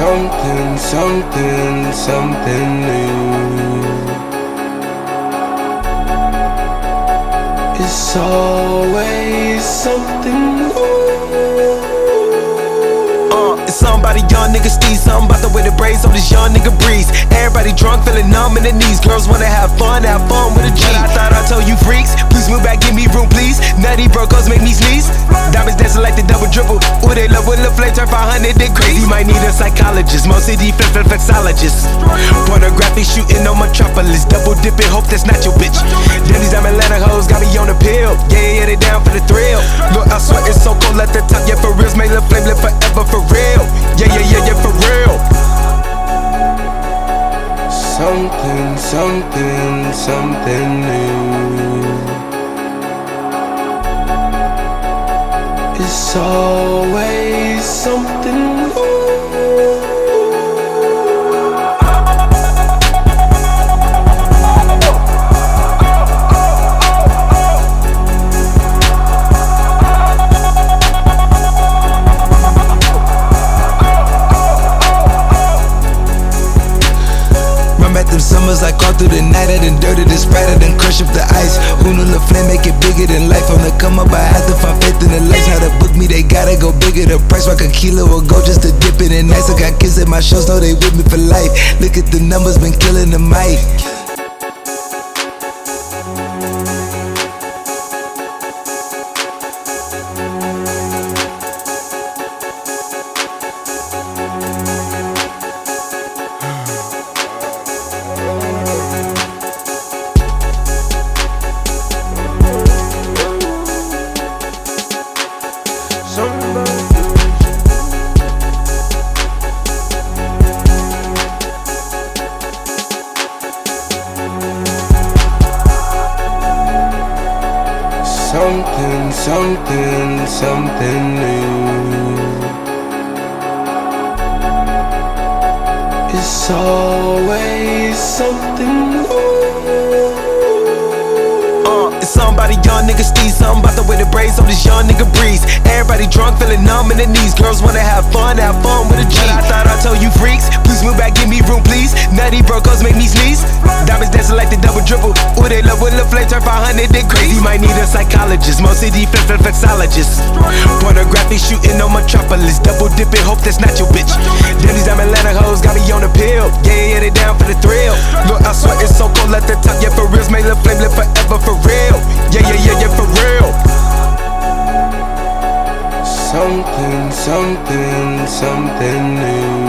Something, something, something new. It's always something new. Uh, it's something about a young nigga Steve, something about the way the braids on this young nigga breeze. Everybody drunk, feeling numb in the knees. Girls wanna have fun, have fun with a G. But I thought I told you freaks, please move back, give me room, please. Nutty brocos make me sneeze. Diamonds dancing like the double dribble. When the flame turn 500 degrees. You might need a psychologist, most city flip flip flexologist. Pornography shooting on Metropolis, double dipping, hope that's not your bitch. Damn, these Atlanta hoes got me on the pill. Yeah, yeah, they down for the thrill. Look, I swear it's so cold at the top, yeah, for reals, make the flame live forever for real. Yeah, yeah, yeah, yeah, for real. Something, something, something new. It's always something summers like all through the night. I done dirty the sprite, I done crush up the ice. Bigger than life? On the come up, I had to find faith in the lights. How to book me, they gotta go bigger. The price like a kilo will go just to dip it in nice. I got kids at my shows, know they with me for life. Look at the numbers, been killing the mic. Something, something, something new. It's always something new. Uh, it's something about a young nigga Steve, something about the way the braids on this young nigga breeze. Everybody drunk, feeling numb in the knees. Girls wanna have fun, have fun with a G. But I thought I told you freaks, please move back, give me room, please. Nutty brocos make me sneeze. 100 degrees. You might need a psychologist, most of these flip flexologist. Pornography shooting on Metropolis, double dipping, hope that's not your bitch. Then these I'm Atlanta hoes got me on the pill. Yeah, yeah, they down for the thrill. Look, I swear it's so cold at the top. Yeah, for reals, may the flame live forever for real. Yeah, yeah, yeah, yeah, for real. Something, something, something new.